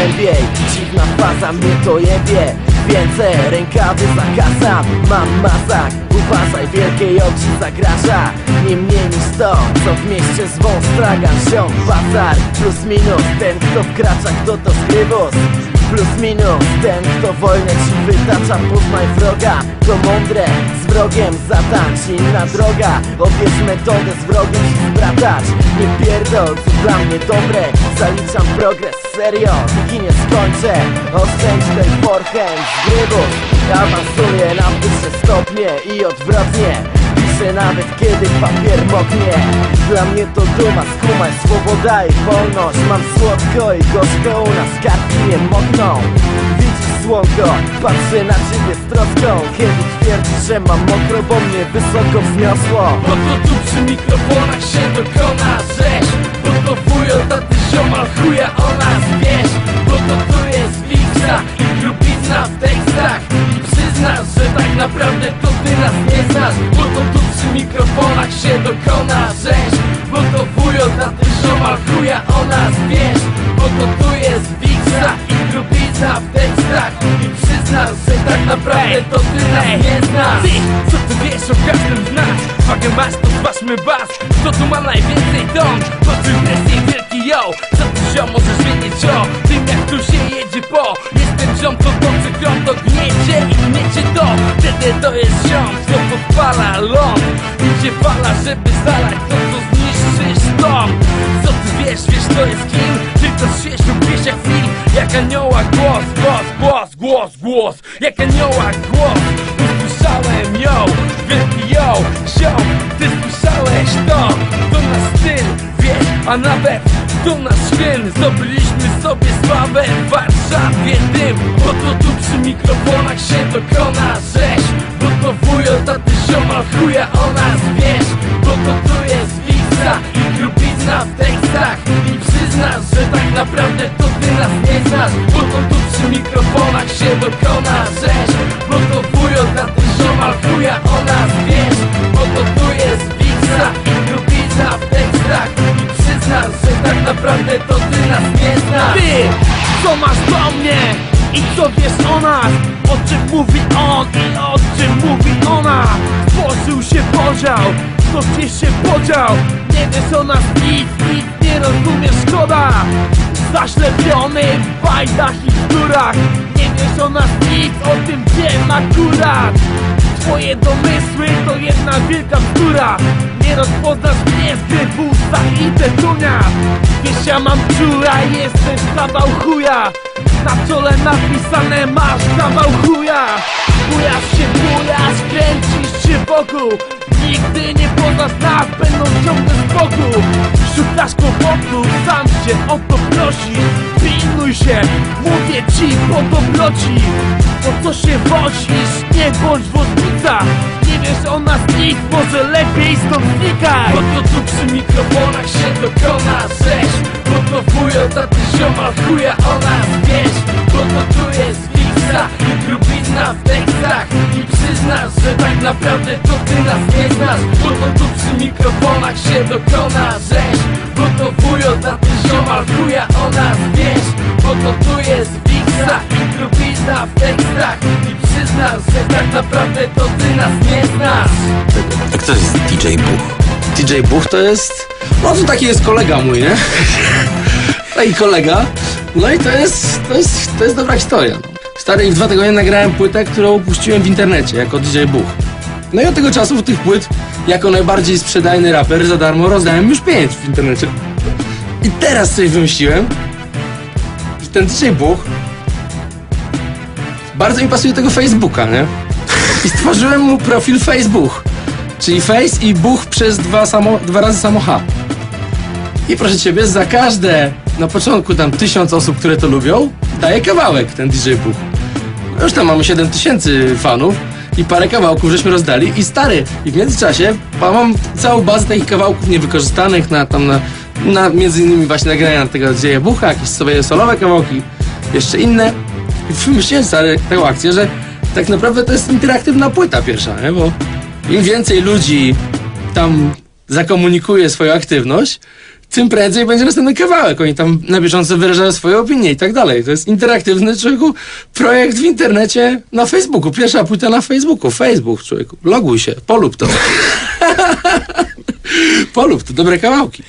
głębiej Dziwna faza mnie to jebie. Więcej rękawy zakasam Mam mazak, uważaj wielkiej oczy zagraża. Nie mniej niż to, co w mieście zwą stragan Ziom, bazar, plus minus Ten kto wkracza, kto to skrybus Plus minus, ten kto wojnę ci wytacza Poznaj wroga, to mądre Z wrogiem zatańcz, inna droga. Odbierz metodę z wrogiem się zbratać. Nie pierdol, co dla mnie dobre. Zaliczam progres, serio, póki nie skończę Oszczędź ten forehand z grybów Awansuję na wyższe stopnie i odwrotnie Piszę nawet kiedy papier moknie Dla mnie to duma, skumaj, swoboda i wolność. Mam słodko i gorzko, u nas kartki nie mokną Widzisz słonko, patrzę na ciebie z troską. Kiedy twierdzisz, że mam mokro, bo mnie wysoko wniosło Bo to tu przy mikrofonach się dokona rzeź. Bo to wujo, taty ziomal, chuja o nas Bo to tu jest wiksa i grubizna w tekstach. I przyznasz, że tak naprawdę to ty nas nie znasz Przy mikrofonach się dokona rzeź Bo to wujo, taty ziomal, chuja o nas wiesz. Bo to tu jest wiksa i grubizna w tekstach I przyznasz, że tak naprawdę to ty nas nie znasz. Ty, co ty wiesz o każdym z nas? Wagę masz, to zważmy bas Kto tu ma najwięcej dom? To ty presję ląd. Idzie fala, żeby zalać to co zniszczysz dom. Co ty wiesz, wiesz to jest kim? Tylko świeżo wiesz jak film. Jak anioła głos, głos, głos, głos, głos. Jak anioła głos. Usłyszałem ją, wielki ją, ziom Ty słyszałeś to, to nasz styl Wiesz, a nawet to nasz świn Zdobyliśmy sobie sławę w Warszawie dym Bo to tu przy mikrofonach się dokona rzeź. Bo to wujo, taty ziomal, chuja o nas wiesz Bo to tu jest wiksa i grubizna w tekstach. I przyznasz, że tak naprawdę to ty nas nie znasz Bo to tu przy mikrofonach się dokona rzeź Bo to wujo, taty ziomal, chuja o nas wiesz Bo to tu jest wiksa i grubizna w tekstach. I przyznasz, że tak naprawdę to ty nas nie znasz. Ty, co masz do mnie? I co wiesz o nas? O czym mówi on i o czym mówi ona Tworzył się podział, kto gdzieś się podział? Nie wiesz o nas nic, nic nie rozumiesz, szkoda. Zaślepiony w bajdach i bzdurach Nie wiesz o nas nic, o tym wiem akurat. Twoje domysły to jedna wielka bzdura. Nie rozpoznasz mnie z grybusa i tetunia Wiesz ja mam czura, jesteś kawał chuja. Na czole napisane masz kawał chuja. Bujasz się, bujasz, kręcisz się wokół. Nigdy nie poznasz nas, będą ciągle z boku. Szukasz kłopotu, sam się o to prosisz Pilnuj się, mówię ci po dobroci Po co się wozisz, nie bądź wodnica. Nie wiesz o nas nic, może lepiej stąd znikaj. Bo to tu przy mikrofonach się dokona rzeź. Bo to wujo, taty ziomal, chuja o nas wiesz Bo to tu jest wiksa i grubizna w tekstach przyznasz, że tak naprawdę to ty nas nie znasz Bo to tu przy mikrofonach się dokona rzeź Bo to wujo, taty ziomal, chuja o nas wiesz Bo to tu jest wiksa i grubizna w tekstach I przyznasz, że tak naprawdę to ty nas nie znasz A kto jest DJ Buch? DJ Buch to jest... No to taki jest kolega mój, nie? Taki kolega. No i to jest, to jest, to jest dobra historia. No. Stary, i w dwa tygodnie nagrałem płytę, którą puściłem w internecie jako DJ Buch. No i od tego czasu tych płyt, jako najbardziej sprzedajny raper za darmo rozdałem już pięć w internecie. I teraz coś wymyśliłem, że ten DJ Buch bardzo mi pasuje tego Facebooka, nie? I stworzyłem mu profil Facebook. Czyli face i buch przez dwa, samo, dwa razy samo H. I proszę ciebie, za każde na początku tam tysiąc osób, które to lubią, daje kawałek ten DJ Buch. No Już tam mamy 7 tysięcy fanów i parę kawałków żeśmy rozdali i stary, i w międzyczasie mam całą bazę takich kawałków niewykorzystanych na tam na, na między innymi właśnie nagrania tego DJ Bucha, jakieś sobie solowe kawałki, jeszcze inne. I wymyśliłem stary taką akcję, że tak naprawdę to jest interaktywna płyta pierwsza, nie? Bo im więcej ludzi tam zakomunikuje swoją aktywność, tym prędzej będzie następny kawałek. Oni tam na bieżąco wyrażają swoje opinie i tak dalej. To jest interaktywny, człowieku, projekt w internecie na Facebooku. Pierwsza płyta na Facebooku. Facebook, człowieku. Loguj się, polub to. polub to, dobre kawałki.